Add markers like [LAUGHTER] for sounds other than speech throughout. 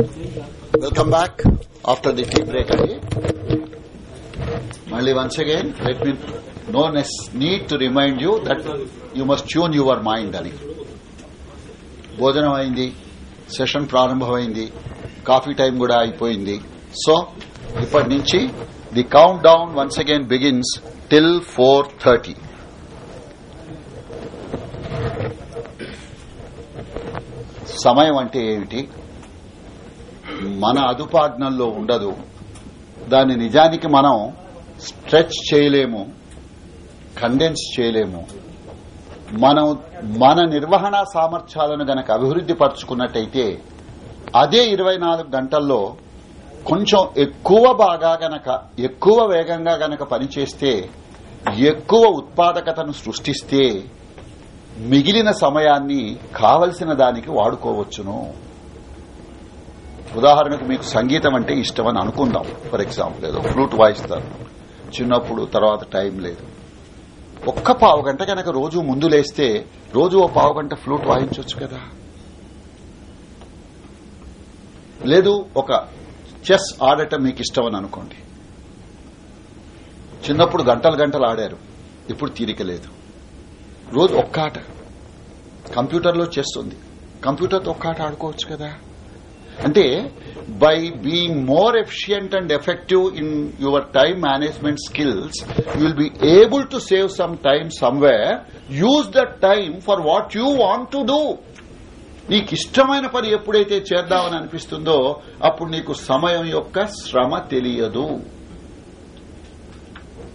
Welcome back after the tea break అండి మళ్ళీ once again let me no ness need to remind you that you must tune your mind అని భోజనం అయింది session ప్రారంభమైంది coffee time కూడా అయిపోయింది. So ఇప్పటి నుంచి the count down once again begins till four thirty సమయం అంటే ఏమిటి? మన అదుపాజ్ఞల్లో ఉండదు. దాన్ని నిజానికి మనం స్ట్రెచ్ చేయలేము కండెన్స్ చేయలేము. మనం మన నిర్వహణ సామర్థ్యాలను గనక అభివృద్ది పరుచుకున్నట్టయితే అదే ఇరవై నాలుగు గంటల్లో కొంచెం ఎక్కువ బాగా గనక ఎక్కువ వేగంగా గనక పనిచేస్తే ఎక్కువ ఉత్పాదకతను సృష్టిస్తే మిగిలిన సమయాన్ని కావలసిన దానికి వాడుకోవచ్చును. ఉదాహరణకు మీకు సంగీతం అంటే ఇష్టం అని అనుకుందాం. ఫర్ ఎగ్జాంపుల్ ఏదో ఫ్లూట్ వాయిస్తారు. చిన్నప్పుడు తర్వాత టైం లేదు. ఒక్క పావు గంట కనుక రోజు ముందు లేస్తే రోజు ఓ పావు గంట ఫ్లూట్ వాయించవచ్చు కదా? లేదు ఒక చెస్ ఆడటం మీకు ఇష్టమని అనుకోండి. చిన్నప్పుడు గంటలు గంటలు ఆడారు. ఇప్పుడు తీరిక లేదు. రోజు ఒక్క ఆట. కంప్యూటర్లో చెస్ ఉంది. కంప్యూటర్తో ఒక్క ఆట ఆడుకోవచ్చు కదా? అంటే by being more efficient and effective in your time management skills you will be able to save some time somewhere use that time for what you want to do నీకు ఇష్టమైన పని ఎప్పుడైతే చేద్దామని అనిపిస్తుందో అప్పుడు నీకు సమయం యొక్క శ్రమ తెలియదు.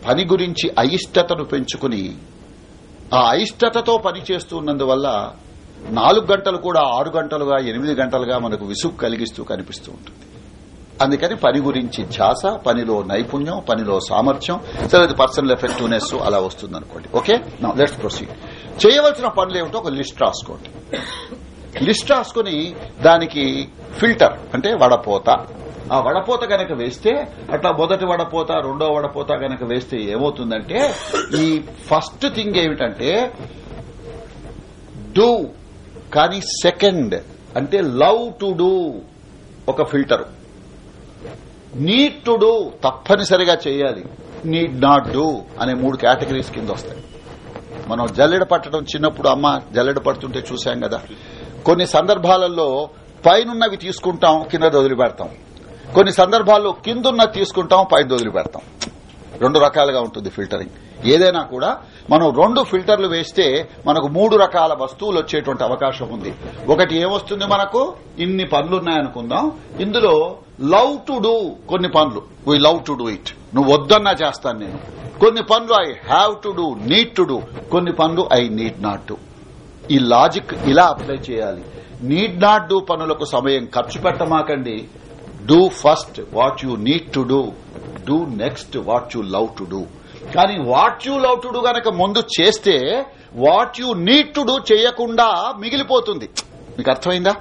పని గురించి అయిష్టతను పెంచుకుని ఆ అయిష్టతతో పనిచేస్తున్నందువల్ల నాలుగు గంటలు కూడా ఆరు గంటలుగా ఎనిమిది గంటలుగా మనకు విసుగు కలిగిస్తూ కనిపిస్తూ ఉంటుంది. అందుకని పని గురించి ధ్యాస పనిలో నైపుణ్యం పనిలో సామర్థ్యం తర్వాత పర్సనల్ ఎఫెక్టివ్నెస్ అలా వస్తుంది అనుకోండి ఓకే లెట్స్ ప్రొసీడ్ చేయవలసిన పనులు ఏమిటో ఒక లిస్ట్ రాసుకోండి. లిస్ట్ రాసుకుని దానికి ఫిల్టర్ అంటే వడపోత. ఆ వడపోత గనక వేస్తే అట్లా మొదటి వడపోత రెండో వడపోత గనక వేస్తే ఏమవుతుందంటే ఈ ఫస్ట్ థింగ్ ఏమిటంటే డూ కానీ సెకండ్ అంటే లవ్ టు డూ ఒక ఫిల్టర్ నీడ్ టు డూ తప్పనిసరిగా చేయాలి. నీడ్ నాట్ డూ అనే మూడు కేటగిరీస్ కింద వస్తాయి. మనం జల్లెడ పట్టడం చిన్నప్పుడు అమ్మ జల్లెడ పడుతుంటే చూశాం కదా. కొన్ని సందర్భాలలో పైనున్నవి తీసుకుంటాం కింద వదిలిపెడతాం. కొన్ని సందర్భాల్లో కిందున్న తీసుకుంటాం పైన వదిలిపెడతాం. రెండు రకాలుగా ఉంటుంది ఫిల్టరింగ్ ఏదైనా కూడా మనం రెండు ఫిల్టర్లు వేస్తే మనకు మూడు రకాల వస్తువులు వచ్చేటువంటి అవకాశం ఉంది. ఒకటి ఏమొస్తుంది మనకు? ఇన్ని పనులున్నాయనుకుందాం. ఇందులో లవ్ టు డూ కొన్ని పనులు. We love to do it నువ్వు వద్దన్నా చేస్తాను నేను. కొన్ని పనులు I have to do need to do కొన్ని పనులు ఐ నీడ్ నాట్ టు ఈ లాజిక్ ఇలా అప్లై చేయాలి. నీడ్ నాట్ డూ పనులకు సమయం ఖర్చు పెట్టమాకండి. Do first what you need to do do next what you love to do కానీ what you love to do గనక ముందు చేస్తే what you need to do చేయకుండా మిగిలిపోతుంది. మీకు అర్థమైందా?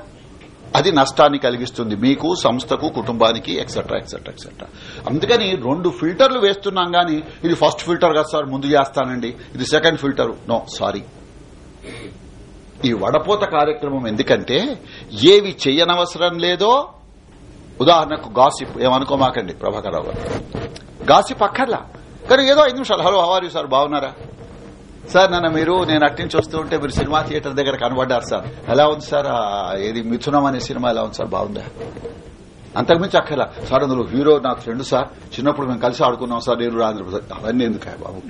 అది నష్టాన్ని కలిగిస్తుంది. మీకు సంస్థకు కుటుంబానికి ఎక్సెట్రా ఎక్సెట్రా ఎక్సెట్రా అందుకని రెండు ఫిల్టర్లు వేస్తున్నాం గానీ ఇది ఫస్ట్ ఫిల్టర్ కదా సార్ ముందు చేస్తానండి. ఇది సెకండ్ ఫిల్టర్ నో సారీ ఈ వడపోత కార్యక్రమం ఎందుకంటే ఏవి చెయ్యనవసరం లేదో ఉదాహరణకు గాసిప్ ఏమనుకోమాకండి ప్రభాకర్ రావు గాసిప్ అక్కర్లా. కానీ ఏదో ఐదు నిమిషాలు. హలో హవారు సార్ బాగున్నారా? సార్ నన్ను మీరు నేను అట్టించి వస్తూ ఉంటే మీరు సినిమా థియేటర్ దగ్గర కనబడ్డారు సార్ ఎలా ఉంది సార్ ఏది మిథునం అనే సినిమా ఎలా ఉంది సార్ బాగుందా? అంతకుమించి అక్కర్లా. సార్ అందులో హీరో నాకు ఫ్రెండ్ సార్ చిన్నప్పుడు మేము కలిసి ఆడుకున్నాం సార్ నేను రాజు అవన్నీ ఎందుకు బాబు?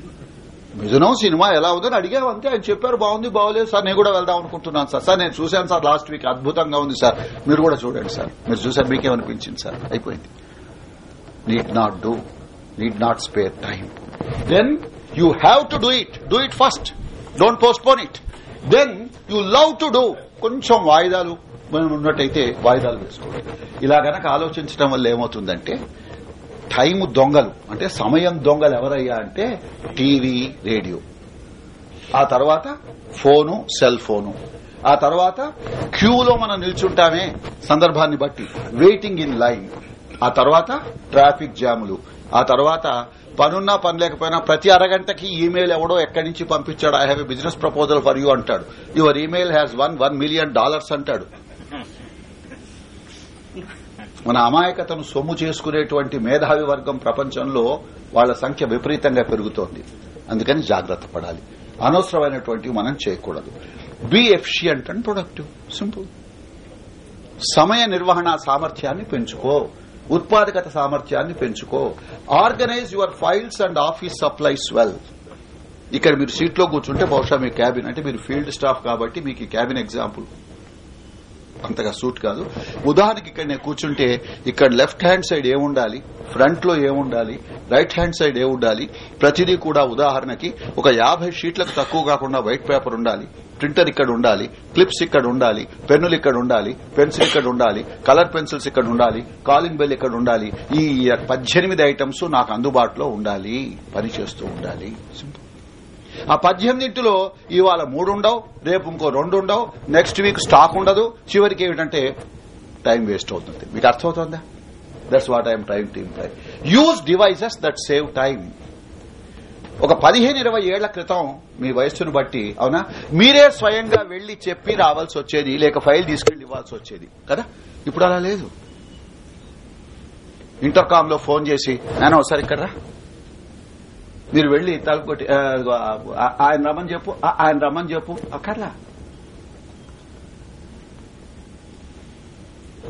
మిథునం సినిమా ఎలా ఉందని అడిగావు అంతే. ఆయన చెప్పారు బాగుంది బాగోలేదు సార్ నేను కూడా వెళ్దాం అనుకుంటున్నాను సార్ సార్ నేను చూశాను సార్ లాస్ట్ వీక్ అద్భుతంగా ఉంది సార్ మీరు కూడా చూడండి సార్ మీరు చూసారు మీకేమనిపించింది సార్ అయిపోయింది. Need not do need not spare time then you have to do it do it first don't postpone it then you love to do కొంచెం వాయిదాలు మనం ఉన్నట్టయితే వాయిదాలు వేసుకోవాలి. ఇలా గనక ఆలోచించడం వల్ల ఏమవుతుందంటే టైం దొంగలు అంటే సమయం దొంగలు ఎవరయ్యా అంటే టీవీ రేడియో. ఆ తర్వాత ఫోను సెల్ ఫోను. ఆ తర్వాత క్యూలో మనం నిల్చుంటామే సందర్భాన్ని బట్టి. వెయిటింగ్ ఇన్ లైన్ ఆ తర్వాత ట్రాఫిక్ జాములు. ఆ తర్వాత పనున్నా పని లేకపోయినా ప్రతి అరగంటకి ఈమెయిల్ ఎవడో ఎక్కడి నుంచి పంపించాడు? I have a business proposal for you అంటాడు. Your email has one one million dollars అంటాడు. మన అమాయకతను సొమ్ము చేసుకునేటువంటి మేధావి వర్గం ప్రపంచంలో వాళ్ళ సంఖ్య విపరీతంగా పెరుగుతోంది. అందుకని జాగ్రత్త పడాలి. అనవసరమైనటువంటివి మనం చేయకూడదు. Be efficient and productive simple సమయ నిర్వహణ సామర్థ్యాన్ని పెంచుకో. ఉత్పాదకత సామర్థ్యాన్ని పెంచుకో. Organise your files and office supplies well ఇక్కడ మీరు సీట్లో కూర్చుంటే బహుశా మీ క్యాబిన్ అంటే మీరు ఫీల్డ్ స్టాఫ్ కాబట్టి మీకు ఈ క్యాబిన్ ఎగ్జాంపుల్ అంతగా సూట్ కాదు. ఉదాహరణకి ఇక్కడ నేను కూర్చుంటే ఇక్కడ లెఫ్ట్ హ్యాండ్ సైడ్ ఏముండాలి? ఫ్రంట్లో ఏముండాలి? రైట్ హ్యాండ్ సైడ్ ఏముండాలి? ప్రతిదీ కూడా ఉదాహరణకి ఒక యాభై షీట్లకు తక్కువ కాకుండా వైట్ పేపర్ ఉండాలి. ప్రింటర్ ఇక్కడ ఉండాలి. క్లిప్స్ ఇక్కడ ఉండాలి. పెన్నులు ఇక్కడ ఉండాలి. పెన్సిల్ ఇక్కడ ఉండాలి. కలర్ పెన్సిల్స్ ఇక్కడ ఉండాలి. కాలింగ్ బెల్ ఇక్కడ ఉండాలి. ఈ పద్దెనిమిది ఐటమ్స్ నాకు అందుబాటులో ఉండాలి. పని చేస్తూ ఉండాలి. సింపుల్. ఆ పద్దెనిమిదింటిలో ఇవాళ మూడు ఉండవు రేపు ఇంకో రెండు ఉండవు నెక్స్ట్ వీక్ స్టాక్ ఉండదు. చివరికి ఏమిటంటే టైం వేస్ట్ అవుతుంది. మీకు అర్థమవుతుందా? That's what I'm trying to imply use devices that save time ఒక పదిహేను ఇరవై ఏళ్ళ క్రితం మీ వయస్సును బట్టి అవునా? మీరే స్వయంగా వెళ్ళి చెప్పి రావాల్సి వచ్చేది లేక ఫైల్ తీసుకెళ్ళి ఇవ్వాల్సి వచ్చేది కదా? ఇప్పుడు అలా లేదు. ఇంటర్కామ్లో ఫోన్ చేసి నేను ఒకసారి ఇక్కడ రా. మీరు వెళ్ళి తలకొట్టి ఆయన రమ్మని చెప్పు ఆయన రమ్మని చెప్పు. అక్కర్లా.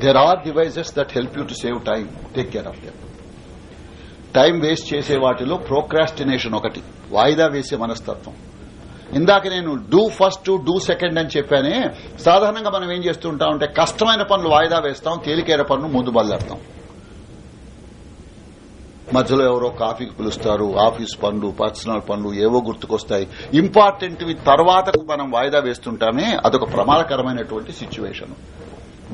There are devices that help you to save time take care of them time waste చేసే వాటిలో ప్రోక్రాస్టినేషన్ ఒకటి. వాయిదా వేసే మనస్తత్వం. ఇందాక నేను డూ ఫస్ట్ డూ సెకండ్ అని చెప్పానే సాధారణంగా మనం ఏం చేస్తుంటామంటే కష్టమైన పనులు వాయిదా వేస్తాం తేలికైన పనులు ముందు బయలుదేరతాం మధ్యలో ఎవరో కాఫీకి పిలుస్తారు ఆఫీస్ పనులు పర్సనల్ పనులు ఏవో గుర్తుకొస్తాయి. ఇంపార్టెంట్వి తర్వాత మనం వాయిదా వేస్తుంటామే అదొక ప్రమాదకరమైనటువంటి situation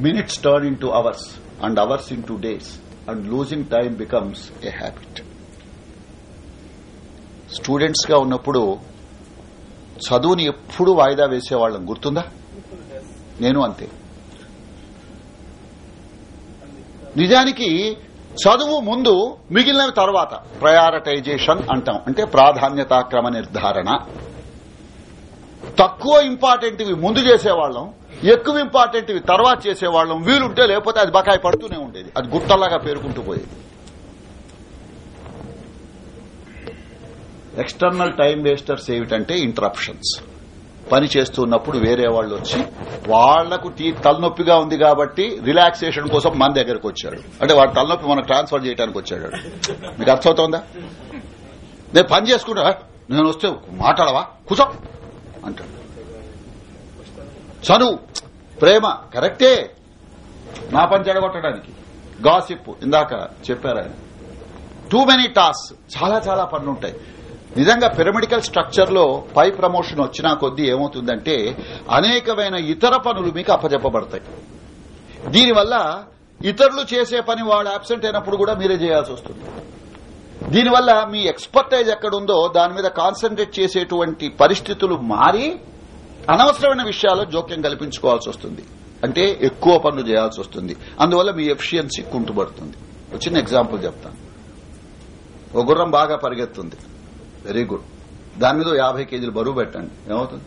minutes turn in hours and hours in days and losing time becomes a habit స్టూడెంట్స్గా ఉన్నప్పుడు చదువుని ఎప్పుడు వాయిదా వేసేవాళ్ళం గుర్తుందా? నేను అంతే. నిజానికి చదువు ముందు మిగిలినవి తర్వాత. ప్రయారిటైజేషన్ అంటాం. అంటే ప్రాధాన్యతాక్రమ నిర్ధారణ. తక్కువ ఇంపార్టెంట్వి ముందు చేసేవాళ్ళం ఎక్కువ ఇంపార్టెంట్వి తర్వాత చేసేవాళ్ళం వీలుంటే లేకపోతే అది బకాయి పడుతూనే ఉండేది. అది గుట్టలాగా పేరుకుంటూ పోయేది. ఎక్స్టర్నల్ టైం వేస్టర్స్ ఏమిటంటే ఇంటరప్షన్స్ పని చేస్తున్నప్పుడు వేరే వాళ్ళు వచ్చి వాళ్ళకు తలనొప్పిగా ఉంది కాబట్టి రిలాక్సేషన్ కోసం మన దగ్గరకు వచ్చాడు. అంటే వాడు తలనొప్పి మనకు ట్రాన్స్ఫర్ చేయడానికి వచ్చాడు. మీకు అర్థమవుతోందా? నేను పని చేసుకుంటా. నేను వస్తే మాట్లాడవా? కూర్చో అంటాడు. చదువు ప్రేమ కరెక్టే. నా పని చెడగొట్టడానికి. గాసిప్ ఇందాక చెప్పారు ఆయన. టూ మెనీ టాస్క్ చాలా చాలా పనులుంటాయి. నిజంగా పిరమిడికల్ స్ట్రక్చర్లో పై ప్రమోషన్ వచ్చినా కొద్దీ ఏమవుతుందంటే అనేకమైన ఇతర పనులు మీకు అప్పజెప్పబడతాయి. దీనివల్ల ఇతరులు చేసే పని వాడు అబ్సెంట్ అయినప్పుడు కూడా మీరే చేయాల్సి వస్తుంది. దీనివల్ల మీ ఎక్స్పర్టైజ్ ఎక్కడుందో దాని మీద కాన్సన్ట్రేట్ చేసేటువంటి పరిస్థితులు మారి అనవసరమైన విషయాల్లో జోక్యం కల్పించుకోవాల్సి వస్తుంది. అంటే ఎక్కువ పనులు చేయాల్సి వస్తుంది. అందువల్ల మీ ఎఫిషియన్సీ కుంటుపడుతుంది. చిన్న ఎగ్జాంపుల్ చెప్తాను. ఒక గుర్రం బాగా పరిగెత్తుంది. Very good. దాని మీద యాభై కేజీలు బరువు పెట్టండి. ఏమవుతుంది?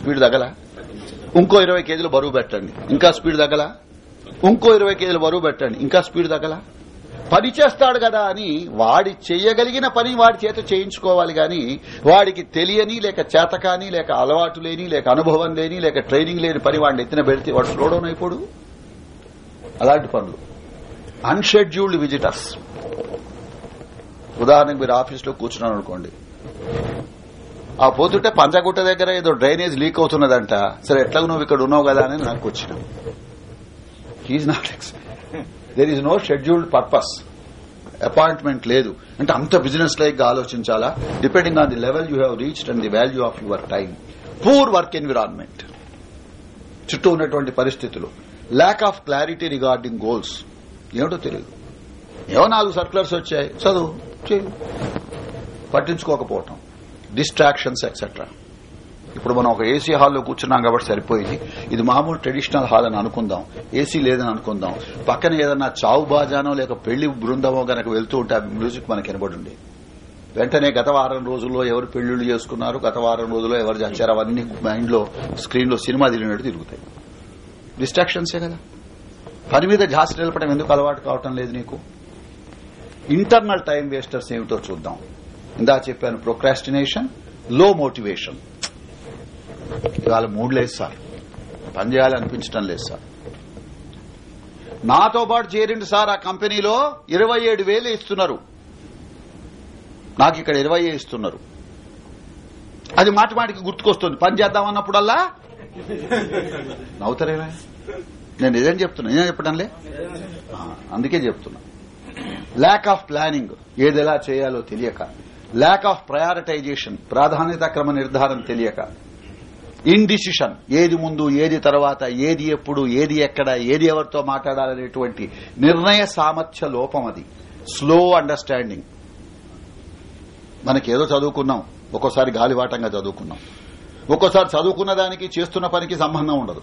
స్పీడ్ తగ్గల? ఇంకో ఇరవై కేజీలు బరువు పెట్టండి. ఇంకా స్పీడ్ తగ్గల? ఇంకో ఇరవై కేజీలు బరువు పెట్టండి. ఇంకా స్పీడ్ తగ్గల? పని చేస్తాడు కదా అని వాడి చేయగలిగిన పని వాడి చేత చేయించుకోవాలి గాని వాడికి తెలియని లేక చేతకాని లేక అలవాటు లేని లేక అనుభవం లేని లేక ట్రైనింగ్ లేని పని వాడిని ఎత్తిన పెడితే వాడు స్లోడౌన్ అయిపోడు. అలాంటి పనులు. అన్షెడ్యూల్డ్ విజిటర్స్ ఉదాహరణకు మీరు ఆఫీస్లో కూర్చున్నాను అనుకోండి. ఆ పోతుంటే పంచగుట్ట దగ్గర ఏదో డ్రైనేజ్ లీక్ అవుతున్నదంట. సరే ఎట్లా నువ్వు ఇక్కడ ఉన్నావు కదా అని నాకు వచ్చిన. He not is no scheduled purpose appointment లేదు. అంటే అంత బిజినెస్ లైక్గా ఆలోచించాలా? Depending on the level you have reached and the value of your time poor work environment చుట్టూ ఉన్నటువంటి పరిస్థితులు. Lack of clarity regarding goals ఏమిటో తెలియదు ఏమో నాలుగు సర్క్యులర్స్ వచ్చాయి. చదువు. పట్టించుకోకపోవటం. డిస్ట్రాక్షన్స్ ఎక్సెట్రా ఇప్పుడు మనం ఒక ఏసీ హాల్లో కూర్చున్నాం కాబట్టి సరిపోయింది. ఇది మామూలు ట్రెడిషనల్ హాల్ అని అనుకుందాం. ఏసీ లేదని అనుకుందాం. పక్కన ఏదన్నా చావు బాజానో లేక పెళ్ళి బృందమో గనక వెళ్తూ ఉంటే ఆ మ్యూజిక్ మనకి వినబడి వెంటనే గత వారం రోజుల్లో ఎవరు పెళ్ళిళ్ళు చేసుకున్నారు? గత వారం రోజుల్లో ఎవరు చచ్చారు అవన్నీ మైండ్లో స్క్రీన్లో సినిమా తిరిగినట్టు తిరుగుతాయి. డిస్ట్రాక్షన్సే కదా? పని మీద ఝాసి నిలపడం ఎందుకు అలవాటు కావటం లేదు నీకు? ఇంటర్నల్ టైం వేస్టర్స్ ఏమిటో చూద్దాం. ఇందా చెప్పాను ప్రొక్రాస్టినేషన్లో మోటివేషన్ ఇవాళ మూడు లేదు సార్. పని చేయాలి అనిపించడం లేదు సార్. నాతో పాటు చేరింది సార్ ఆ కంపెనీలో ఇరవై ఏడు వేలు ఇస్తున్నారు. నాకు ఇక్కడ ఇరవై ఇస్తున్నారు. అది మాటి మాటికి గుర్తుకొస్తుంది. పని చేద్దామన్నప్పుడల్లా నవ్వుతారేనా నేను నిజం చెప్తున్నా. నిజం చెప్పడంలే అందుకే చెప్తున్నా. ల్యాక్ ఆఫ్ ప్లానింగ్ ఏది ఎలా చేయాలో తెలియక. ల్యాక్ ఆఫ్ ప్రయారిటైజేషన్ ప్రాధాన్యత క్రమ నిర్ధారణ తెలియక. ఇండిసిషన్ ఏది ముందు ఏది తర్వాత ఏది ఎప్పుడు ఏది ఎక్కడ ఏది ఎవరితో మాట్లాడాలనేటువంటి నిర్ణయ సామర్థ్య లోపం అది. స్లో అండర్స్టాండింగ్ మనకేదో చదువుకున్నాం ఒక్కోసారి గాలివాటంగా చదువుకున్నాం. ఒక్కోసారి చదువుకున్న దానికి చేస్తున్న పనికి సంబంధం ఉండదు.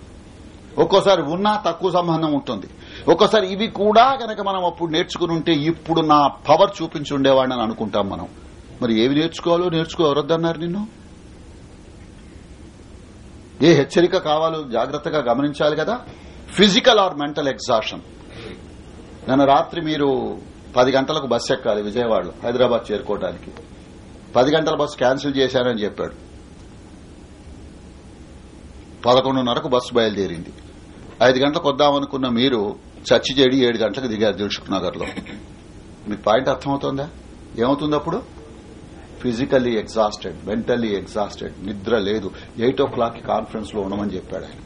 ఒక్కోసారి ఉన్నా తక్కువ సంబంధం ఉంటుంది. ఒక్కసారి ఇవి కూడా గనక మనం అప్పుడు నేర్చుకుని ఉంటే ఇప్పుడు నా పవర్ చూపించి ఉండేవాడిని అని అనుకుంటాం మనం. మరి ఏవి నేర్చుకోవాలో నేర్చుకో ఎవరొద్దన్నారు నిన్ను? ఏ హెచ్చరిక కావాలో జాగ్రత్తగా గమనించాలి కదా? ఫిజికల్ ఆర్ మెంటల్ ఎగ్జాషన్ నిన్న రాత్రి మీరు పది గంటలకు బస్సు ఎక్కాలి విజయవాడలో హైదరాబాద్ చేరుకోవడానికి పది గంటల బస్సు క్యాన్సిల్ చేశానని చెప్పాడు. పదకొండున్నరకు బస్సు బయలుదేరింది. ఐదు గంటలకు వద్దామనుకున్న మీరు చర్చి చేడి ఏడు గంటలకు దిగారు దిల్సుఖ్ నగర్లో మీకు పాయింట్ అర్థమవుతుందా? ఏమవుతుంది అప్పుడు? ఫిజికల్లీ ఎగ్జాస్టెడ్ మెంటల్లీ ఎగ్జాస్టెడ్ నిద్ర లేదు. ఎయిట్ ఓ క్లాక్కి కాన్ఫరెన్స్లో ఉండమని చెప్పాడు ఆయన.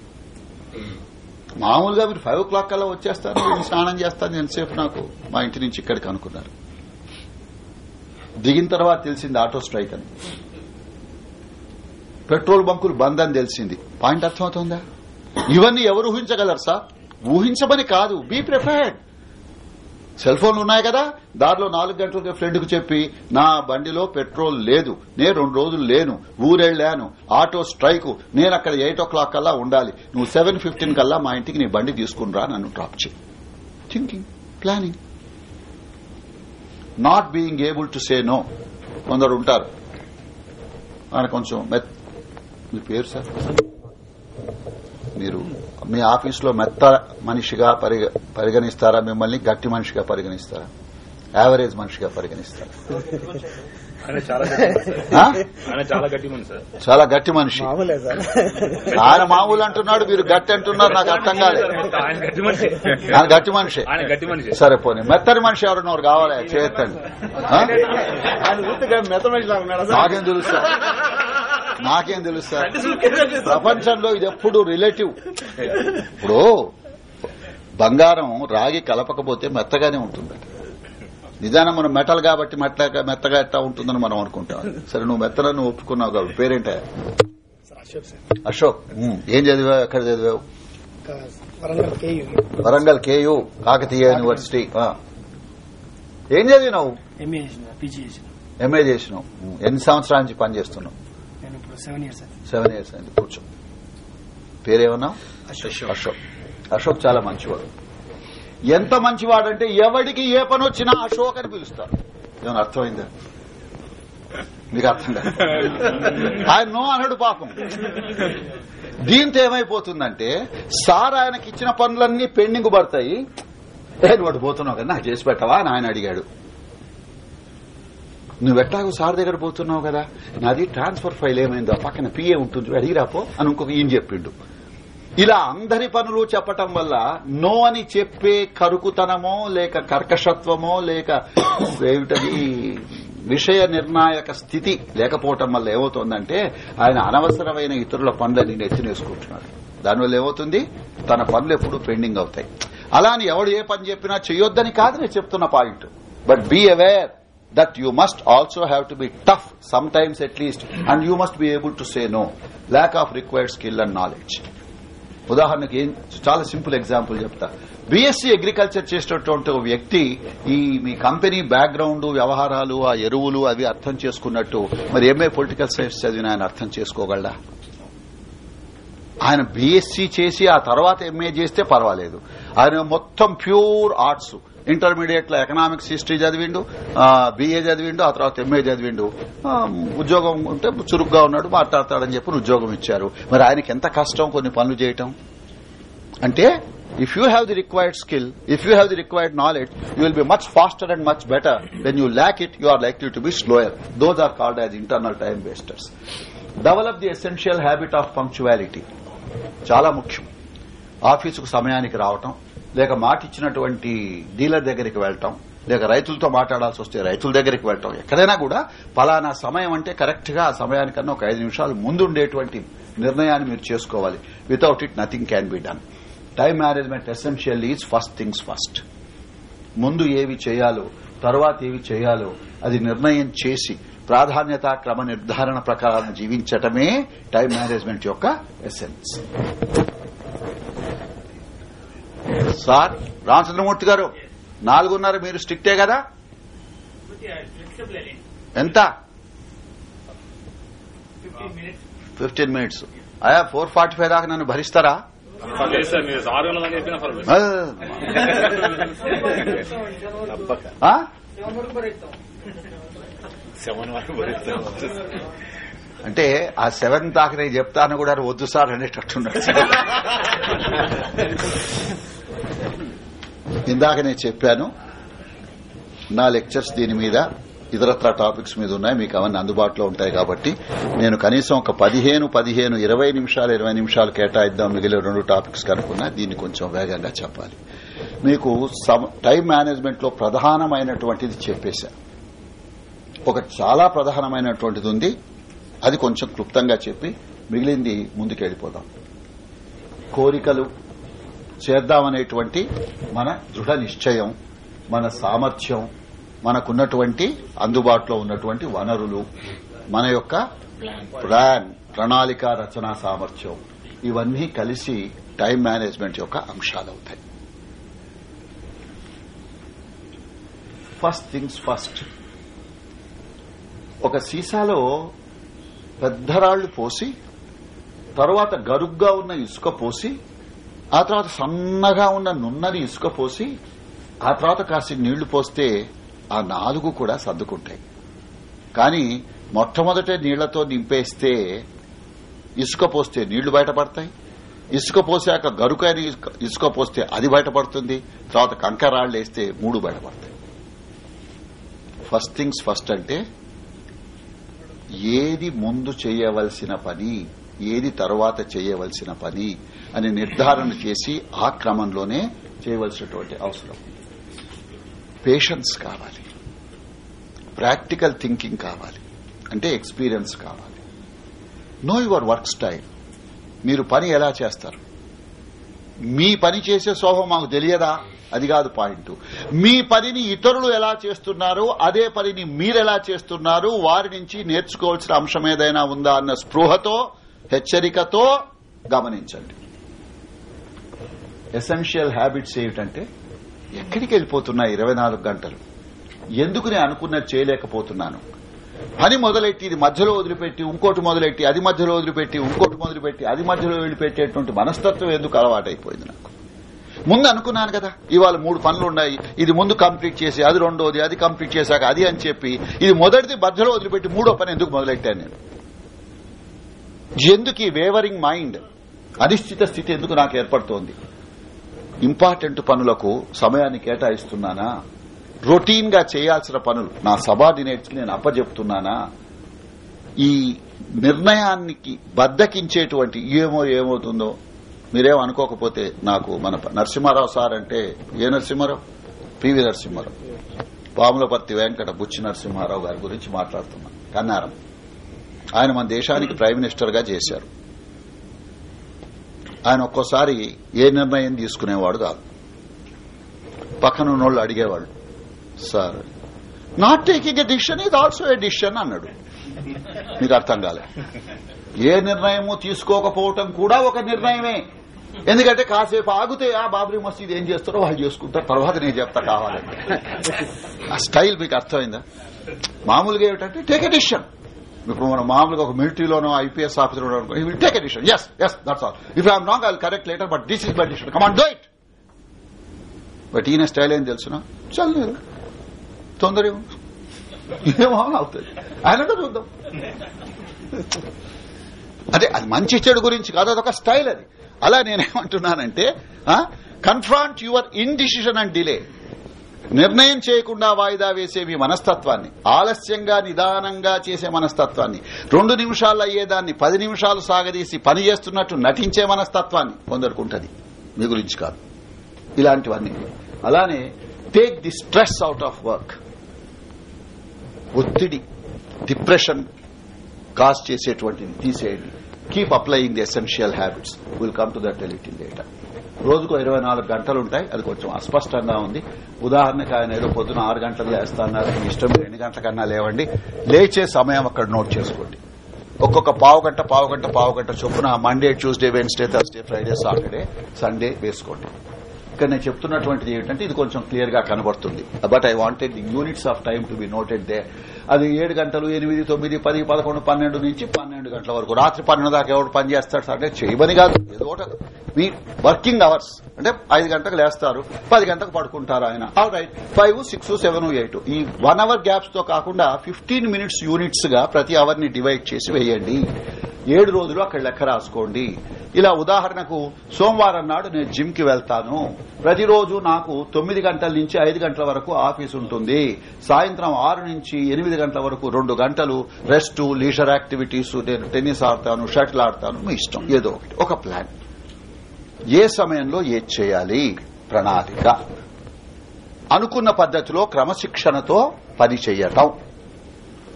మామూలుగా మీరు ఫైవ్ ఓ క్లాక్ కల్లా వచ్చేస్తారు నేను స్నానం చేస్తాను ఎంతసేపు నాకు? మా ఇంటి నుంచి ఇక్కడికి అనుకున్నారు. దిగిన తర్వాత తెలిసింది ఆటో స్ట్రైక్ అని. పెట్రోల్ బంకులు బంద్ అని తెలిసింది. పాయింట్ అర్థమవుతుందా? ఇవన్నీ ఎవరు ఊహించగలరు సార్? ఊహించమని కాదు. బీ ప్రిపేర్డ్ సెల్ ఫోన్లు ఉన్నాయి కదా? దారిలో నాలుగు గంటలకి ఫ్రెండ్కు చెప్పి నా బండిలో పెట్రోల్ లేదు. నేను రెండు రోజులు లేను. ఊరెళ్ళాను ఆటో స్ట్రైక్. నేను అక్కడ ఎయిట్ ఓ క్లాక్ కల్లా ఉండాలి. నువ్వు సెవెన్ ఫిఫ్టీన్ కల్లా మా ఇంటికి నీ బండి తీసుకుని రా నన్ను డ్రాప్ చేయి thinking planning not being able to say no కొందరు ఉంటారు. ఆయన కొంచెం మెత్ మీ పేరు సార్? మీరు మీ ఆఫీసులో మెత్త మనిషిగా పరిగ- పరిగణిస్తారా? మిమ్మల్ని గట్టి మనిషిగా పరిగణిస్తారా? యావరేజ్ మనిషిగా పరిగణిస్తారా? చాలా గట్టి మనిషి? ఆయన మామూలే సార్. ఆయన మామూలు అంటున్నాడు మీరు గట్టి అంటున్నారు నాకు అర్థం కాలేదు. ఆయన గట్టి మనిషి సరే. పోనీ. మెత్తని మనిషి ఎవరున్నారు కావాలి? నాకేం తెలుస్తా నాకేం తెలుస్తా ప్రపంచంలో ఇది ఎప్పుడు రిలేటివ్ ఇప్పుడు బంగారం రాగి కలపకపోతే మెత్తగానే ఉంటుంది నిజాన మనం మెటల్ కాబట్టి మెట్ల మెత్తగా ఎట్టా ఉంటుందని మనం అనుకుంటాం. సరే నువ్వు మెత్తలను ఒప్పుకున్నావు కాబట్టి పేరేంటే? సార్ అశోక్ ఏం చదివావు? ఎక్కడ చదివావు? Warangal KU Kakatiya university. ఆ. ఏం చదివినావు? ఎంఏ చేసినావు. ఎన్ని సంవత్సరాల నుంచి పనిచేస్తున్నావు? సెవెన్ ఇయర్స్ సెవెన్ ఇయర్స్ అయింది కూర్చో. పేరేమన్నా? అశోక్. అశోక్. చాలా మంచివాడు. ఎంత మంచివాడంటే ఎవడికి ఏ పని వచ్చినా అశోక్ అని పిలుస్తారు. ఏమైనా అర్థమైందా? మీకు అర్థం కాదు. [LAUGHS] ఆయన నో అనడు పాపం. దీంతో ఏమైపోతుందంటే సార్ ఆయనకి ఇచ్చిన పనులన్నీ పెండింగ్ పడతాయి. ఏ నువ్వు అటు పోతున్నావు కదా నాకు చేసి పెట్టవా అని ఆయన అడిగాడు. నువ్వు ఎట్లాగో సార్ దగ్గర పోతున్నావు కదా? నాది ట్రాన్స్ఫర్ ఫైల్ ఏమైందో? పక్కన పిఏ ఉంటుంది అడిగిరాపో అని ఇంకొక ఈయన చెప్పిండు. ఇలా అందరి పనులు చెప్పటం వల్ల నో అని చెప్పే కరుకుతనమో లేక కర్కశత్వమో లేక ఏమిటది? విషయ నిర్ణాయక స్థితి లేకపోవటం వల్ల ఏమవుతోందంటే ఆయన అనవసరమైన ఇతరుల పనులని నెత్తినేసుకుంటున్నాడు. దానివల్ల ఏమవుతుంది? తన పనులు ఎప్పుడు పెండింగ్ అవుతాయి. అలా అని ఎవడు ఏ పని చెప్పినా చేయొద్దని కాదు నేను చెప్తున్న point. But be aware that you must also have to be tough sometimes at least and you must be able to say no. Lack of required skill and knowledge. ఉదాహరణకి చాలా సింపుల్ ఎగ్జాంపుల్ చెప్తా. BSc agriculture చేసేటటువంటి ఒక వ్యక్తి ఈ మీ company background వ్యవహారాలు ఆ ఎరువులు అవి అర్థం చేసుకున్నట్టు మరి ఎంఏ పొలిటికల్ సైన్స్ చదివిన ఆయన అర్థం చేసుకోగలడా? ఆయన బీఎస్సీ చేసి ఆ తర్వాత ఎంఏ చేస్తే పర్వాలేదు. ఆయన మొత్తం ప్యూర్ ఆర్ట్స్. ఇంటర్మీడియట్లో ఎకనామిక్స్ హిస్టరీ చదివిండు బీఏ చదివిండు ఆ తర్వాత ఎంఏ చదివిండు ఉద్యోగం ఉంటే చురుగ్గా ఉన్నాడు మాట్లాడతాడని చెప్పి ఉద్యోగం ఇచ్చారు మరి ఆయనకి ఎంత కష్టం కొన్ని పనులు చేయటం అంటే if you have the required skill if you have the required knowledge you will be much faster and much better then you lack it you are likely to be slower those are called as internal time wasters develop the essential habit of punctuality చాలా ముఖ్యం ఆఫీసుకు సమయానికి రావటం లేక మాట ఇచ్చినటువంటి dealer దగ్గరికి వెళ్ళటం లేక రైతులతో మాట్లాడాల్సి వస్తే రైతుల దగ్గరికి వెళ్ళటం ఎక్కడైనా కూడా పలానా సమయం అంటే కరెక్ట్గా ఆ సమయానికన్నా ఒక ఐదు నిమిషాలు ముందు ఉండేటువంటి నిర్ణయాన్ని మీరు చేసుకోవాలి. Without it nothing can be done time management essential is first things first ముందు ఏవి చేయాలో తర్వాత ఏవి చేయాలో అది నిర్ణయం చేసి ప్రాధాన్యత క్రమ నిర్ధారణ ప్రకారం జీవించటమే టైం మేనేజ్మెంట్ యొక్క ఎసెన్స్ సార్ రామచంద్రమూర్తి గారు నాలుగున్నర మీరు స్ట్రిక్టే కదా? ఎంత? Fifteen minutes. అయా ఫోర్ ఫార్టీ ఫైవ్ దాకా నన్ను భరిస్తారా? అంటే ఆ సెవెన్ దాకా నేను చెప్తాను కూడా వద్దు సార్ అనేటట్టున్నాడు [LAUGHS] ఇందాక నేను చెప్పాను. నా లెక్చర్స్ దీని మీద ఇతరత్ర టాపిక్స్ మీద ఉన్నాయి. మీకు అవన్నీ అందుబాటులో ఉంటాయి కాబట్టి నేను కనీసం ఒక పదిహేను పదిహేను ఇరవై నిమిషాలు ఇరవై నిమిషాలు కేటాయిద్దాం. మిగిలిన రెండు టాపిక్స్ కనుక్కున్నా దీన్ని కొంచెం వేగంగా చెప్పాలి. మీకు టైం మేనేజ్మెంట్లో ప్రధానమైనటువంటిది చెప్పేశా. ఒక చాలా ప్రధానమైనటువంటిది ఉంది. అది కొంచెం క్లుప్తంగా చెప్పి మిగిలింది ముందుకెళ్ళిపోదాం కోరికలు చేద్దామనేటువంటి మన దృఢ నిశ్చయం మన సామర్థ్యం మనకున్నటువంటి అందుబాటులో ఉన్నటువంటి వనరులు మన యొక్క ప్లాన్ ప్రణాళిక రచనా సామర్థ్యం ఇవన్నీ కలిసి టైం మేనేజ్మెంట్ యొక్క అంశాలవుతాయి. ఫస్ట్ థింగ్స్ ఫస్ట్ ఒక సీసాలో పెద్దరాళ్ళు పోసి తర్వాత గరుగ్గా ఉన్న ఇసుక పోసి ఆ తర్వాత సన్నగా ఉన్న నున్నని ఇసుక పోసి ఆ తర్వాత కాసి నీళ్ళు పోస్తే ఆ నాలుగు కూడా సర్దుకుంటాయి. కానీ మొట్టమొదట నీళ్ళతో నింపేస్తే ఇసుక పోస్తే నీళ్ళు బయటపడతాయి. ఇసుక పోసాక గరుకైన ఇసుక- ఇసుక పోస్తే అది బయటపడుతుంది. తర్వాత కంకరాళ్ళు వేస్తే మూడు బయటపడతాయి. ఫస్ట్ థింగ్స్ ఫస్ట్ అంటే ఏది ముందు చేయవలసిన పని ఏది తరువాత చేయవలసిన పని అని నిర్ధారణ చేసి ఆ క్రమంలోనే చేయవలసినటువంటి అవసరం. పేషెన్స్ కావాలి. ప్రాక్టికల్ థింకింగ్ కావాలి. అంటే ఎక్స్పీరియన్స్ కావాలి. నో యువర్ వర్క్ స్టైల్ మీరు పని ఎలా చేస్తారు? మీ పని చేసే శోభం మాకు తెలియదా? అది కాదు పాయింట్. మీ పనిని ఇతరులు ఎలా చేస్తున్నారు అదే పనిని మీరెలా చేస్తున్నారు వారి నుంచి నేర్చుకోవాల్సిన అంశం ఏదైనా ఉందా అన్న స్పృహతో హెచ్చరికతో గమనించండి. ఎసెన్షియల్ హ్యాబిట్స్ ఏమిటంటే ఎక్కడికి వెళ్ళిపోతున్నా ఇరవై నాలుగు గంటలు. ఎందుకు నేను అనుకున్నది చేయలేకపోతున్నాను? పని మొదలెట్టి ఇది మధ్యలో వదిలిపెట్టి ఇంకోటి మొదలెట్టి అది మధ్యలో వదిలిపెట్టి ఇంకోటి మొదలుపెట్టి అది మధ్యలో వెళ్ళిపెట్టేటువంటి మనస్తత్వం ఎందుకు అలవాటైపోయింది నాకు? ముందు అనుకున్నాను కదా ఇవాళ మూడు పనులు ఉన్నాయి ఇది ముందు కంప్లీట్ చేసి అది రెండోది అది కంప్లీట్ చేశాక అది అని చెప్పి ఇది మొదటిది మధ్యలో వదిలిపెట్టి మూడో పని ఎందుకు మొదలెట్టాను నేను? ఎందుకు ఈ వేవరింగ్ మైండ్ అనిశ్చిత స్థితి ఎందుకు నాకు ఏర్పడుతోంది? ఇంపార్టెంట్ పనులకు సమయాన్ని కేటాయిస్తున్నానా? రొటీన్గా చేయాల్సిన పనులు నా సబార్డినేట్స్ నేను అప్పజెప్తున్నానా? ఈ నిర్ణయానికి బద్దకించేటువంటి ఏమో ఏమవుతుందో మీరేం అనుకోకపోతే నాకు మన నరసింహారావు సార్ అంటే ఏ నరసింహారావు? పివి నరసింహారావు. పాములపర్తి వెంకట బుచ్చి నరసింహారావు గారి గురించి మాట్లాడుతున్నా. కన్నారం. ఆయన మన దేశానికి ప్రైమ్ మినిస్టర్గా చేశారు. ఆయన ఒక్కోసారి ఏ నిర్ణయం తీసుకునేవాడు కాదు. పక్కన ఉన్నోళ్ళు అడిగేవాళ్ళు sir not taking a decision ఇది ఆల్సో ఏ డిసిషన్ అన్నాడు. మీకు అర్థం కాలే. ఏ నిర్ణయము తీసుకోకపోవటం కూడా ఒక నిర్ణయమే. ఎందుకంటే కాసేపు ఆగితే ఆ బాబ్రీ మసీద్ ఏం చేస్తారో వాళ్ళు చేసుకుంటారు తర్వాత నేను చెప్తా కావాలంటే ఆ స్టైల్ మీకు అర్థమైందా? మామూలుగా ఏమిటంటే టేక్ ఎ డిసిషన్ ఇప్పుడు మనం మామూలుగా ఒక మిలిటరీలోనో IPS officer will take a decision yes yes that's all if I'm wrong I correct later but this is my decision command do it but ఈయన స్టైల్ ఏం తెలుసునా? చల్లేదు తొందర ఏమో అవుతుంది. ఆయన చూద్దాం అదే అది మంచి చెడు గురించి కాదు అదొక స్టైల్ అది. అలా నేనేమంటున్నానంటే confront your indecision and delay నిర్ణయం చేయకుండా వాయిదా వేసే మీ మనస్తత్వాన్ని ఆలస్యంగా నిదానంగా చేసే మనస్తత్వాన్ని రెండు నిమిషాలు అయ్యేదాన్ని పది నిమిషాలు సాగదీసి పని చేస్తున్నట్టు నటించే మనస్తత్వాన్ని కొందరుకుంటది. మీ గురించి కాదు. ఇలాంటివన్నీ. అలానే take the stress out of work ఒత్తిడి డిప్రెషన్ కాజ్ చేసేటువంటిది తీసేయండి. Keep applying the essential habits will come to that elating data రోజుకు ఇరవై నాలుగు గంటలు ఉంటాయి అది కొంచెం అస్పష్టంగా ఉంది. ఉదాహరణకు ఆయన ఏదో పొద్దున ఆరు గంటలు లేస్తున్నారు. ఇష్టం ఎన్ని గంటలకన్నా లేవండి. లేచే సమయం అక్కడ నోట్ చేసుకోండి. ఒక్కొక్క పావు గంట పావు గంట పావు గంట చొప్పున Monday Tuesday Wednesday Thursday Friday Saturday Sunday వేసుకోండి. ఇక్కడ నేను చెప్తున్నటువంటిది ఏంటంటే ఇది కొంచెం క్లియర్గా కనబడుతుంది. But I wanted the units of time to be noted they. అది ఏడు గంటలు ఎనిమిది తొమ్మిది పది పదకొండు పన్నెండు నుంచి పన్నెండు గంటల వరకు. రాత్రి పన్నెండు దాకా ఎవరు పనిచేస్తాడు సార్ అంటే చేయమని కాదు. ఏదో వర్కింగ్ అవర్స్ అంటే ఐదు గంటలకు లేస్తారు పది గంటలకు పడుకుంటారు ఆయన. All right five six seven eight ఈ వన్ అవర్ గ్యాప్స్తో కాకుండా ఫిఫ్టీన్ మినిట్స్ యూనిట్స్గా ప్రతి అవర్ని డివైడ్ చేసి వేయండి. ఏడు రోజులు అక్కడ లెక్క రాసుకోండి. ఇలా ఉదాహరణకు సోమవారం నాడు నేను జిమ్కి వెళ్తాను. ప్రతిరోజు నాకు తొమ్మిది గంటల నుంచి ఐదు గంటల వరకు ఆఫీస్ ఉంటుంది. సాయంత్రం ఆరు నుంచి ఎనిమిది గంటల వరకు రెండు గంటలు రెస్ట్ లీజర్ యాక్టివిటీస్ నేను టెన్నిస్ ఆడతాను షటిల్ ఆడతాను మీ ఇష్టం ఏదో ఒకటి ఒక ప్లాన్ ఏ సమయంలో ఏది చేయాలి? ప్రణాళిక. అనుకున్న పద్ధతిలో క్రమశిక్షణతో పని చేయటం.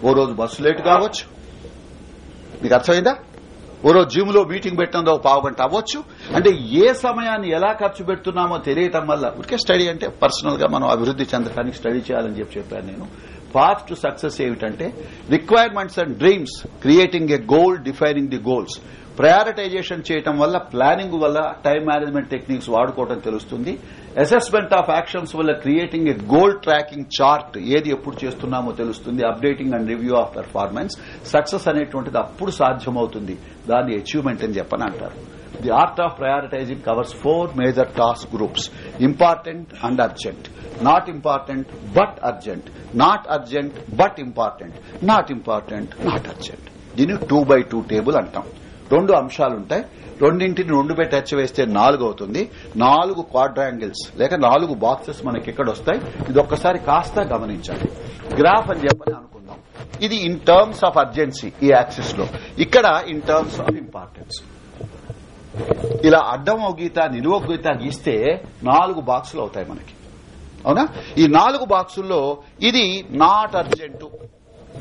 ఓ రోజు బస్సు లేట్ కావచ్చు. మీకు అర్థమైందా? ఓ రోజు జిమ్లో మీటింగ్ పెట్టడంలో ఒక పావు గంట అవ్వచ్చు. అంటే ఏ సమయాన్ని ఎలా ఖర్చు పెడుతున్నామో తెలియటం వల్ల ఉరికే స్టడీ అంటే పర్సనల్గా మనం అభివృద్ది చెందడానికి స్టడీ చేయాలని చెప్పి చెప్పాను నేను. పాత్ టు సక్సెస్ ఏమిటంటే requirements and dreams creating a goal defining the goals prioritisation చేయటం వల్ల ప్లానింగ్ వల్ల టైం మేనేజ్మెంట్ టెక్నిక్స్ వాడుకోవడం తెలుస్తుంది. అసెస్మెంట్ ఆఫ్ యాక్షన్స్ వల్ల creating a goal tracking chart ఏది ఎప్పుడు చేస్తున్నామో తెలుస్తుంది. Updating and review of performance success అనేటువంటిది అప్పుడు సాధ్యమవుతుంది. దాన్ని అచీవ్మెంట్ అని చెప్పని అంటారు. The art of prioritising covers four major task groups important and urgent not important but urgent not urgent but important not important not urgent దీన్ని two by two table అంటాం. రెండు అంశాలుంటాయి. రెండింటిని రెండు పెట్టి హెచ్చ వేస్తే నాలుగు అవుతుంది. నాలుగు క్వాడ్రాంగిల్స్ లేక నాలుగు బాక్సెస్ మనకి ఎక్కడ వస్తాయి ఇది ఒక్కసారి కాస్త గమనించాలి గ్రాఫ్ అని చెప్పని అనుకుందాం. ఇది ఇన్ టర్మ్స్ ఆఫ్ అర్జెన్సీ ఈ యాక్సిస్లో. ఇక్కడ ఇన్ టర్మ్స్ ఆఫ్ ఇంపార్టెన్స్ ఇలా అడ్డం ఒక గీత నిలువ గీత గీస్తే నాలుగు బాక్సులు అవుతాయి మనకి. అవునా? ఈ నాలుగు బాక్సుల్లో ఇది నాట్ అర్జెంటు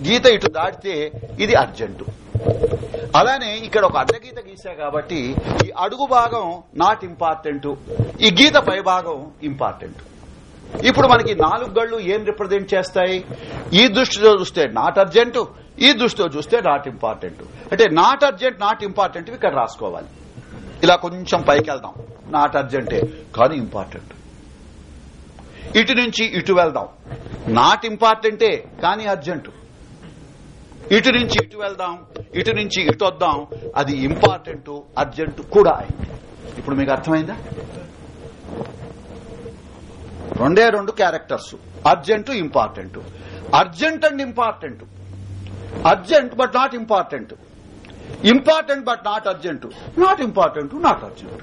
గీత ఇటు దాటితే ఇది అర్జెంటు అలానే ఇక్కడ ఒక అడ్డగీత గీసా కాబట్టి ఈ అడుగు భాగం నాట్ ఇంపార్టెంట్ ఈ గీత పై భాగం ఇంపార్టెంట్ ఇప్పుడు మనకి నాలుగు గళ్ళు ఏం రిప్రజెంట్ చేస్తాయి? ఈ దృష్టితో చూస్తే నాట్ అర్జెంట్ ఈ దృష్టితో చూస్తే నాట్ ఇంపార్టెంట్ అంటే నాట్ అర్జెంట్ నాట్ ఇంపార్టెంట్ ఇక్కడ రాసుకోవాలి. ఇలా కొంచెం పైకి వెళ్దాం. నాట్ అర్జెంటే కానీ ఇంపార్టెంట్ ఇటు నుంచి ఇటు వెళ్దాం. నాట్ ఇంపార్టెంటే కానీ అర్జెంటు ఇటు నుంచి ఇటు వెళ్దాం ఇటు నుంచి ఇటు వద్దాం అది ఇంపార్టెంట్ అర్జెంట్ కూడా ఇప్పుడు మీకు అర్థమైందా? రెండే రెండు characters urgent important urgent and important urgent but not important important but not urgent not important not urgent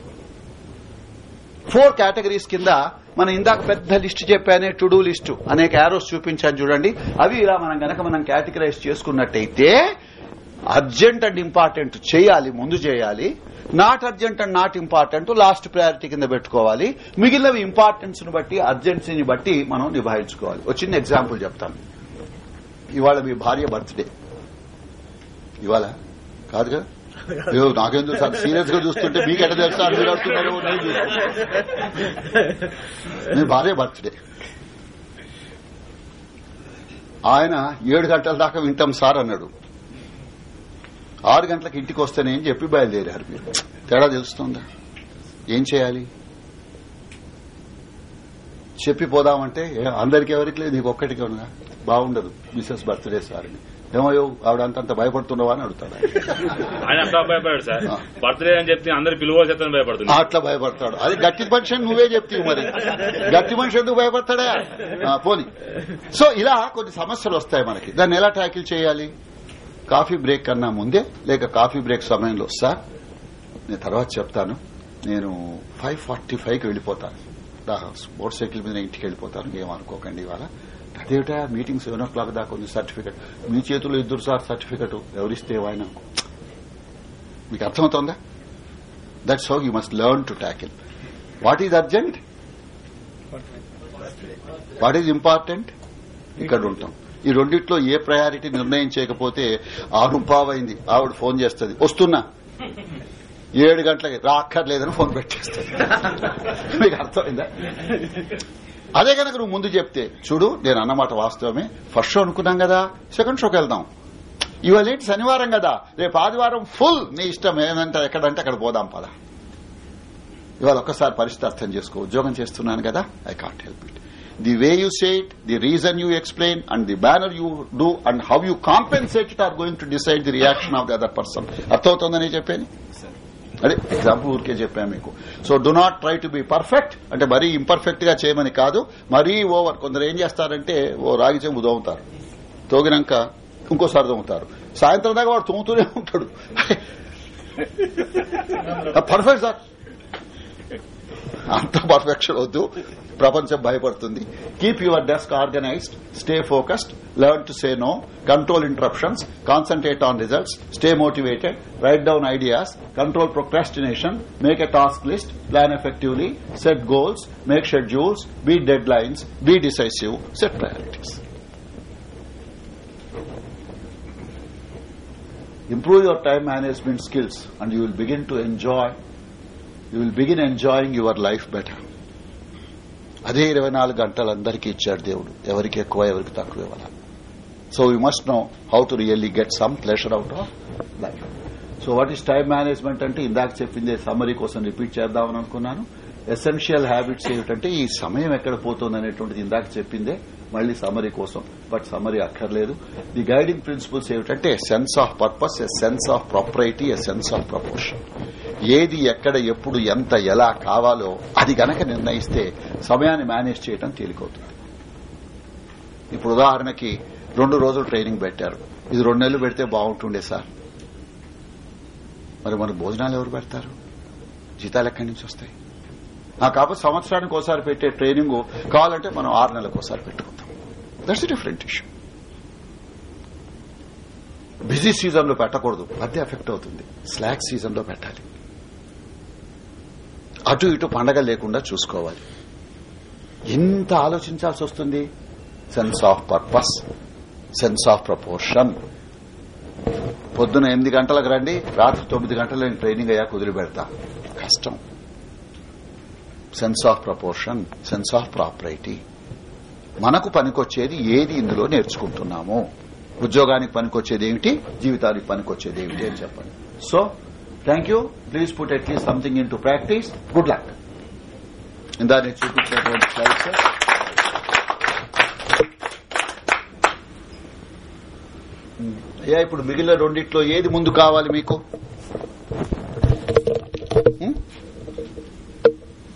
four categories కింద మనం ఇందాక పెద్ద లిస్ట్ చెప్పానే టు డూ లిస్టు. అనేక యారోస్ చూపించాను చూడండి. అవి ఇలా మనం గనక మనం కేటగిరైజ్ చేసుకున్నట్టయితే అర్జెంట్ అండ్ ఇంపార్టెంట్ చేయాలి ముందు చేయాలి. Not urgent and not important last priority కింద పెట్టుకోవాలి. మిగిలినవి ఇంపార్టెన్స్ను బట్టి అర్జెన్సీని బట్టి మనం నిభాయించుకోవాలి. ఒక చిన్న ఎగ్జాంపుల్ చెప్తాను. ఇవాళ మీ భార్య బర్త్డే ఇవాళ కాదుగా? [LAUGHS] కదా అయ్యో నాకెందుకు సార్ సీరియస్గా చూస్తుంటే మీకెట తెలుసా? మీరు వస్తున్నారు నేను భార్య బర్త్డే ఆయన ఏడు గంటల దాకా వింటాం సార్ అన్నాడు. ఆరు గంటలకు ఇంటికి వస్తేనే అని చెప్పి బయలుదేరారు మీరు. తేడా తెలుస్తుందా? ఏం చేయాలి? చెప్పిపోదామంటే అందరికి ఎవరికి లేదు నీకు ఒక్కటికి ఉందా బాగుండదు మిసెస్ బర్త్డే సార్ అని. ఏమయ్యో ఆవిడ అంతంత భయపడుతున్నావా అని అడుగుతాడు. ఆయన. అంతా భయపడాడు సార్. బర్త్డే అని చెప్తే అందరు పిలువ చెప్తాను భయపడుతుంది. అట్లా భయపడతాడు. అది గట్టి మనిషి నువ్వే చెప్తావు మరి. గట్టి మనిషి ఎందుకు భయపడతాడా? పోని. సో ఇలా కొన్ని సమస్యలు వస్తాయి మనకి. దాన్ని ఎలా ట్యాకిల్ చేయాలి? కాఫీ బ్రేక్ కన్నా ముందే లేక కాఫీ బ్రేక్ సమయంలో సార్ నేను తర్వాత చెప్తాను. నేను ఫైవ్ ఫార్టీ ఫైవ్కి వెళ్ళిపోతాను. మోటార్ సైకిల్ మీద ఇంటికి వెళ్ళిపోతాను. ఏమనుకోకండి ఇవాళ. అదేమిటా? మీటింగ్ సెవెన్ ఓ క్లాక్ దాకా ఉంది సర్టిఫికెట్ మీ చేతిలో ఇద్దరు సార్ సర్టిఫికెట్ ఎవరిస్తే ఆయన మీకు అర్థమవుతోందా? That's how you must learn to tackle what is urgent what is important ఇక్కడ ఉంటాం. ఈ రెండిట్లో ఏ ప్రయారిటీ నిర్ణయం చేయకపోతే ఆరు పావైంది ఆవిడ ఫోన్ చేస్తుంది. వస్తున్నా. ఏడు గంటలకి రాక్కర్లేదని ఫోన్ పెట్టేస్తుంది. మీకు అర్థమైందా? అదే కనుక నువ్వు ముందు చెప్తే చూడు నేను అన్నమాట వాస్తవమే. ఫస్ట్ షో అనుకున్నాం కదా సెకండ్ షోకి వెళ్దాం. ఇవాళ ఏంటి శనివారం కదా. రేపు ఆదివారం ఫుల్ నీ ఇష్టం ఏమంటే ఎక్కడంటే అక్కడ పోదాం పద. ఇవాళ ఒక్కసారి పరిస్థితి అర్థం చేసుకో. ఉద్యోగం చేస్తున్నాను కదా I can't help it the way you state the reason you explain and the manner you do and how you compensate it are going to decide the reaction of the other person చెప్పేది? చెప్పాను అదే example ఊరికే చెప్పాను మీకు. So do not try to be perfect అంటే మరీ ఇంపర్ఫెక్ట్గా చేయమని కాదు. మరీ ఓవర్ కొందరు ఏం చేస్తారంటే ఓ రాగి చెంబు దోముతారు. తోగినాక ఇంకోసారి దోముతారు. సాయంత్రం దాకా వాడు తోముతూనే ఉంటాడు. [LAUGHS] Perfect sir. అంత పర్ఫెక్షన్ వద్దు. ప్రపంచం భయపడుతుంది. Keep your desk organised stay focused learn to say no control interruptions concentrate on results stay motivated write down ideas control procrastination make a task list plan effectively set goals make schedules be deadlines be decisive set priorities improve your time management skills and you will begin to enjoy you will begin enjoying your life better అదే ఇరవై నాలుగు గంటలు అందరికీ ఇచ్చాడు దేవుడు. ఎవరికి ఎక్కువ ఎవరికి తక్కువ ఇవ్వాలి? So you must know how to really get some pleasure out of life so what is time management అంటే ఇందాక చెప్పిందే సమ్మరీ కోసం రిపీట్ చేద్దామని అనుకున్నాను. ఎసెన్షియల్ హ్యాబిట్స్ ఏమిటంటే ఈ సమయం ఎక్కడ పోతుంది అనేటువంటిది ఇందాక చెప్పిందే మళ్ళీ సమరీ కోసం. బట్ సమరీ అక్కర్లేదు. ది గైడింగ్ ప్రిన్సిపల్స్ ఏమిటంటే sense of purpose a sense of propriety a sense of proportion ఏది ఎక్కడ ఎప్పుడు ఎంత ఎలా కావాలో అది గనక నిర్ణయిస్తే సమయాన్ని మేనేజ్ చేయడం తేలికవుతుంది. ఇప్పుడు ఉదాహరణకి రెండు రోజులు ట్రైనింగ్ పెట్టారు. ఇది రెండు నెలలు పెడితే బాగుంటుండే సార్. మరి మన భోజనాలు ఎవరు పెడతారు? జీతాలు ఎక్కడి నుంచి వస్తాయి? ఆ సంవత్సరానికి ఒకసారి పెట్టే ట్రైనింగ్ కావాలంటే మనం ఆరు నెలలకు ఒకసారి పెట్టుకుందాం దట్స్ డిఫరెంట్ ఇష్యూ బిజీ సీజన్లో పెట్టకూడదు. అదే ఎఫెక్ట్ అవుతుంది. స్లాక్ సీజన్లో పెట్టాలి. అటు ఇటు పండగ లేకుండా చూసుకోవాలి. ఎంత ఆలోచించాల్సి వస్తుంది? Sense of purpose sense of proportion పొద్దున ఎనిమిది గంటలకు రండి రాత్రి తొమ్మిది గంటలు నేను ట్రైనింగ్ అయ్యాక కుదిరి పెడతా కష్టం. Sense of proportion sense of propriety మనకు పనికొచ్చేది ఏది ఇందులో నేర్చుకుంటున్నాము? ఉద్యోగానికి పనికొచ్చేది ఏమిటి? జీవితానికి పనికొచ్చేది ఏమిటి అని చెప్పండి. So thank you please put at least something into practice good luck ఇందా నేను చూపించినటువంటి స్లైడ్స్ అయ్యా ఇప్పుడు మిగిలిన రెండిట్లో ఏది ముందు కావాలి మీకు?